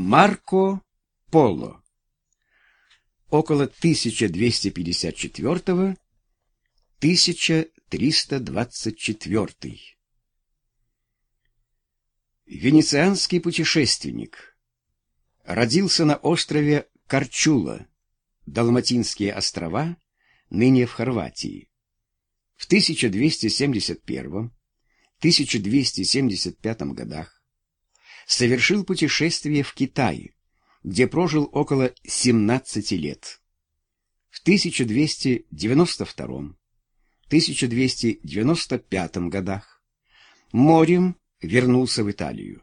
Марко Поло. Около 1254-1324. Венецианский путешественник. Родился на острове Корчула, Далматинские острова, ныне в Хорватии. В 1271-1275 годах совершил путешествие в Китай, где прожил около 17 лет. В 1292-1295 годах морем вернулся в Италию.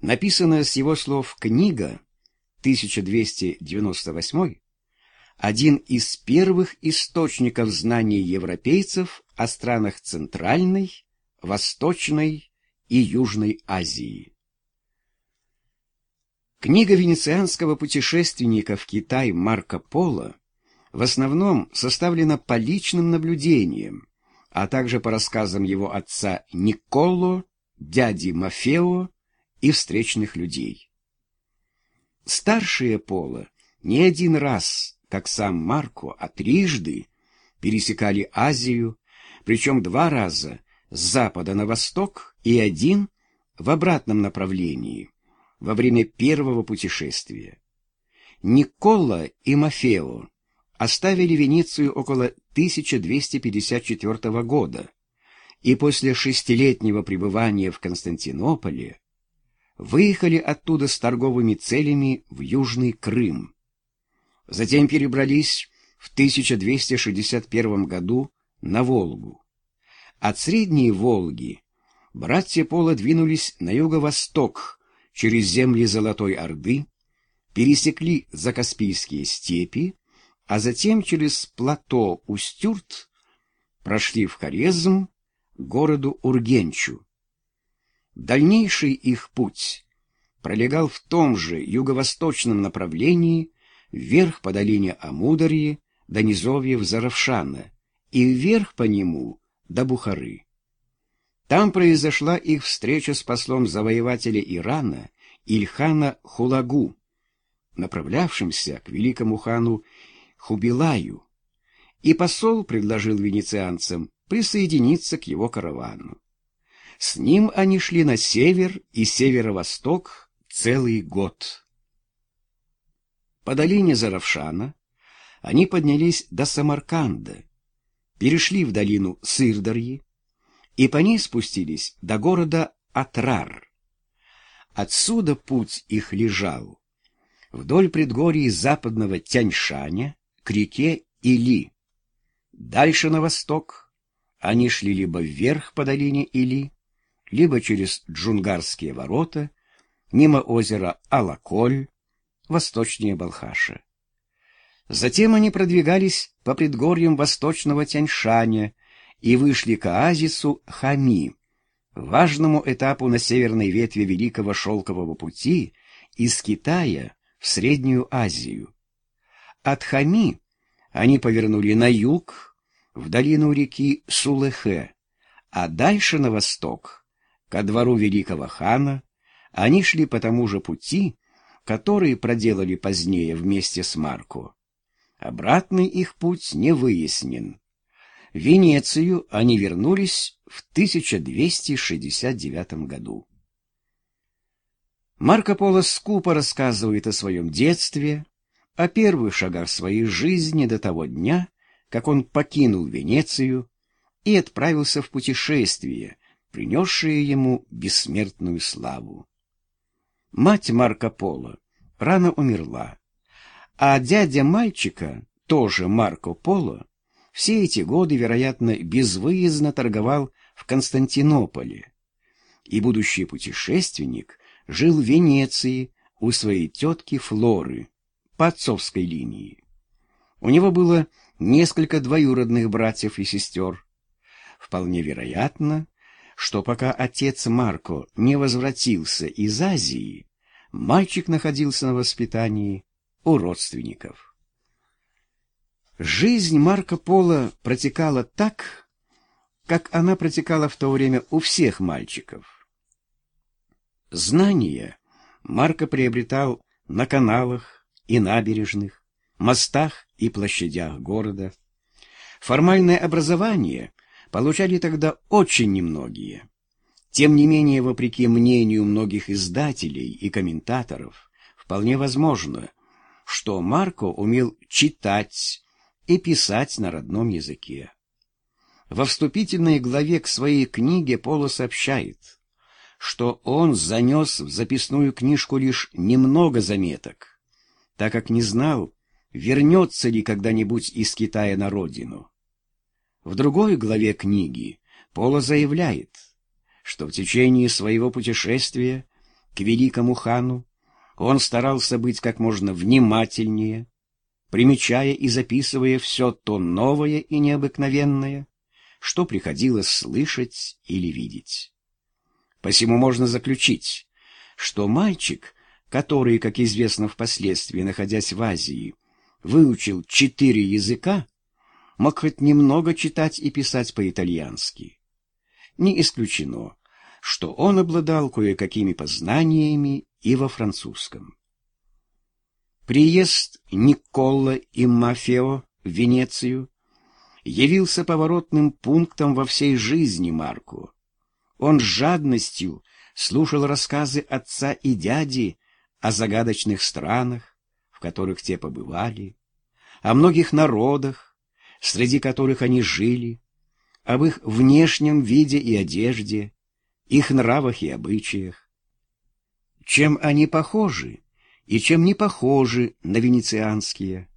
Написанная с его слов книга 1298 один из первых источников знаний европейцев о странах Центральной, Восточной и Южной Азии. Книга венецианского путешественника в Китай Марко Поло в основном составлена по личным наблюдениям, а также по рассказам его отца Николо, дяди Мафео и встречных людей. Старшие Поло не один раз как сам Марко, а трижды пересекали Азию, причем два раза с запада на восток и один в обратном направлении во время первого путешествия. Никола и Мафео оставили Венецию около 1254 года, и после шестилетнего пребывания в Константинополе выехали оттуда с торговыми целями в Южный Крым. Затем перебрались в 1261 году на Волгу. От Средней Волги братья Пола двинулись на юго-восток через земли Золотой Орды, пересекли Закаспийские степи, а затем через плато Устюрт прошли в Хорезм, городу Ургенчу. Дальнейший их путь пролегал в том же юго-восточном направлении вверх по долине Амударьи до низовьев Заравшана и вверх по нему до Бухары. Там произошла их встреча с послом завоевателя Ирана Ильхана Хулагу, направлявшимся к великому хану Хубилаю, и посол предложил венецианцам присоединиться к его каравану. С ним они шли на север и северо-восток целый год. По долине Заравшана они поднялись до Самарканда, перешли в долину Сырдарьи и по ней спустились до города Атрар. Отсюда путь их лежал вдоль предгорий западного Тяньшаня к реке Или. Дальше на восток они шли либо вверх по долине Или, либо через Джунгарские ворота, мимо озера Алаколь, восточнее Балхаша. Затем они продвигались по предгорьям восточного Тяньшаня и вышли к оазису Хами, важному этапу на северной ветви Великого Шелкового пути из Китая в Среднюю Азию. От Хами они повернули на юг, в долину реки Сулехе, а дальше на восток, ко двору великого хана, они шли по тому же пути, который проделали позднее вместе с Марко. Обратный их путь не выяснен. Венецию они вернулись в 1269 году. Марко Поло скупо рассказывает о своем детстве, о первых шагах своей жизни до того дня, как он покинул Венецию и отправился в путешествие, принесшее ему бессмертную славу. Мать Марко Поло рано умерла, а дядя мальчика, тоже Марко Поло, все эти годы, вероятно, безвыездно торговал в Константинополе, и будущий путешественник жил в Венеции у своей тетки Флоры по отцовской линии. У него было несколько двоюродных братьев и сестер. Вполне вероятно, что пока отец Марко не возвратился из Азии, мальчик находился на воспитании у родственников. Жизнь Марко Поло протекала так, как она протекала в то время у всех мальчиков. Знания Марко приобретал на каналах и набережных, мостах и площадях города. Формальное образование получали тогда очень немногие. Тем не менее, вопреки мнению многих издателей и комментаторов, вполне возможно, что Марко умел читать и писать на родном языке. Во вступительной главе к своей книге Поло сообщает, что он занес в записную книжку лишь немного заметок, так как не знал, вернется ли когда-нибудь из Китая на родину. В другой главе книги Поло заявляет, что в течение своего путешествия к великому хану он старался быть как можно внимательнее, примечая и записывая все то новое и необыкновенное, что приходилось слышать или видеть. Посему можно заключить, что мальчик, который, как известно впоследствии, находясь в Азии, выучил четыре языка, мог хоть немного читать и писать по-итальянски. Не исключено, что он обладал кое-какими познаниями и во французском. Приезд Никола и Мафео в Венецию явился поворотным пунктом во всей жизни Марку. Он с жадностью слушал рассказы отца и дяди о загадочных странах, в которых те побывали, о многих народах, среди которых они жили, об их внешнем виде и одежде, их нравах и обычаях. Чем они похожи и чем не похожи на венецианские.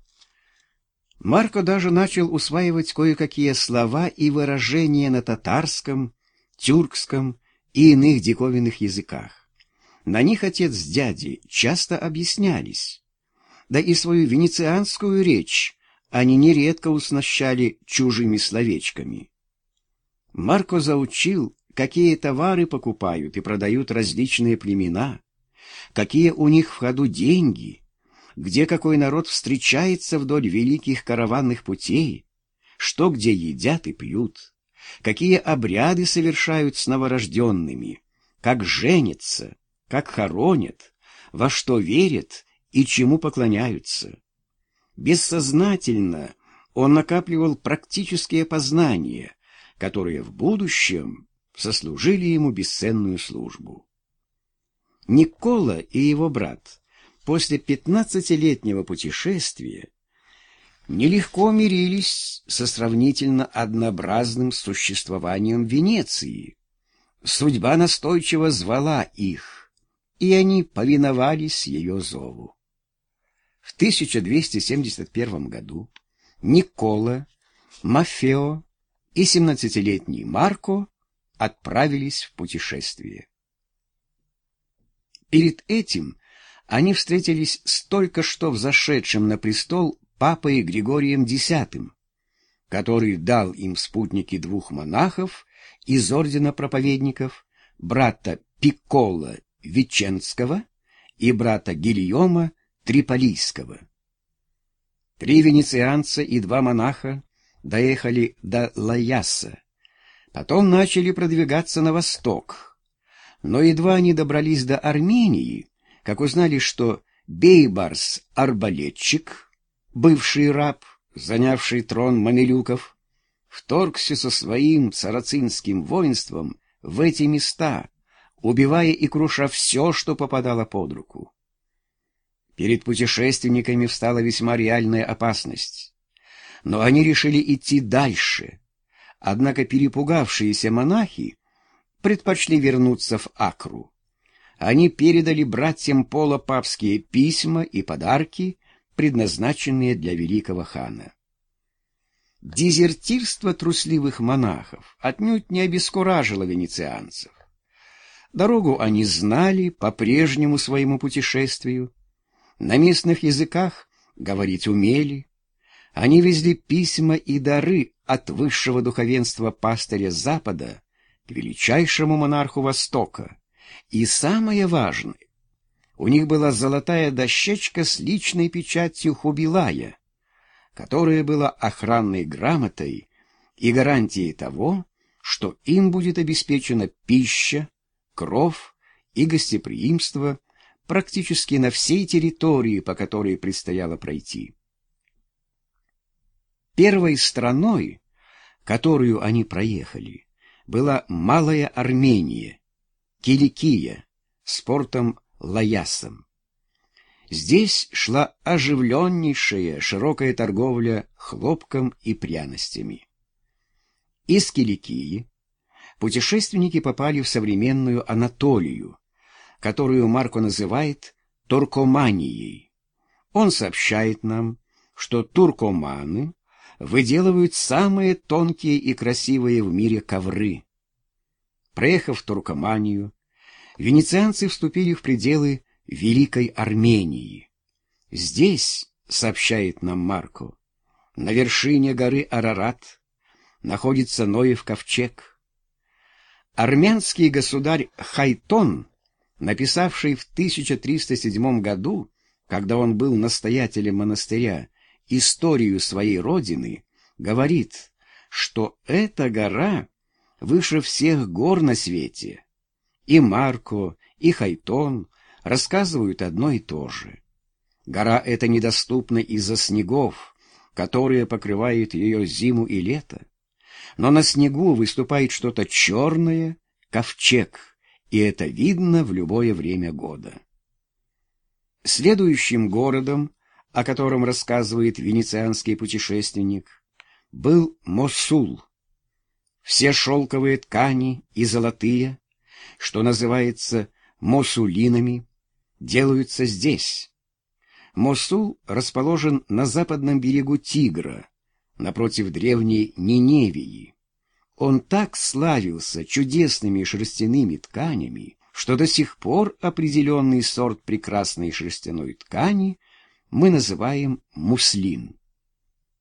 Марко даже начал усваивать кое-какие слова и выражения на татарском, тюркском и иных диковинных языках. На них отец с дядей часто объяснялись. Да и свою венецианскую речь они нередко уснащали чужими словечками. Марко заучил, какие товары покупают и продают различные племена, какие у них в ходу деньги, где какой народ встречается вдоль великих караванных путей, что где едят и пьют, какие обряды совершают с новорожденными, как женятся, как хоронят, во что верят и чему поклоняются. Бессознательно он накапливал практические познания, которые в будущем сослужили ему бесценную службу. Никола и его брат после пятнадцатилетнего путешествия нелегко мирились со сравнительно однообразным существованием Венеции. Судьба настойчиво звала их, и они повиновались ее зову. В 1271 году Никола, Мафео и семнадцатилетний Марко отправились в путешествие. Перед этим они встретились с только что взошедшим на престол папой Григорием X, который дал им спутники двух монахов из ордена проповедников, брата Пиккола Веченского и брата Гильома Триполийского. Три венецианца и два монаха доехали до Лаяса, потом начали продвигаться на восток, но едва они добрались до Армении, как узнали, что Бейбарс-арбалетчик, бывший раб, занявший трон мамилюков, вторгся со своим сарацинским воинством в эти места, убивая и круша все, что попадало под руку. Перед путешественниками встала весьма реальная опасность. Но они решили идти дальше. Однако перепугавшиеся монахи предпочли вернуться в Акру. Они передали братьям Пола папские письма и подарки, предназначенные для великого хана. Дезертирство трусливых монахов отнюдь не обескуражило венецианцев. Дорогу они знали по прежнему своему путешествию, на местных языках говорить умели. Они везли письма и дары от высшего духовенства пастыря Запада к величайшему монарху Востока. И самое важное, у них была золотая дощечка с личной печатью Хубилая, которая была охранной грамотой и гарантией того, что им будет обеспечена пища, кров и гостеприимство практически на всей территории, по которой предстояло пройти. Первой страной, которую они проехали, была Малая Армения, Киликия, с портом Лаясом. Здесь шла оживленнейшая широкая торговля хлопком и пряностями. Из Киликии путешественники попали в современную Анатолию, которую Марко называет Туркоманией. Он сообщает нам, что туркоманы выделывают самые тонкие и красивые в мире ковры. Проехав Туркоманию, венецианцы вступили в пределы Великой Армении. Здесь, сообщает нам Марко, на вершине горы Арарат находится Ноев ковчег. Армянский государь Хайтон, написавший в 1307 году, когда он был настоятелем монастыря, историю своей родины, говорит, что эта гора выше всех гор на свете. И Марко, и Хайтон рассказывают одно и то же. Гора эта недоступна из-за снегов, которые покрывают ее зиму и лето. Но на снегу выступает что-то черное, ковчег, и это видно в любое время года. Следующим городом, о котором рассказывает венецианский путешественник, был Мосул. Все шелковые ткани и золотые, что называется мосулинами, делаются здесь. Мосул расположен на западном берегу Тигра, напротив древней Ниневии. Он так славился чудесными шерстяными тканями, что до сих пор определенный сорт прекрасной шерстяной ткани мы называем муслин.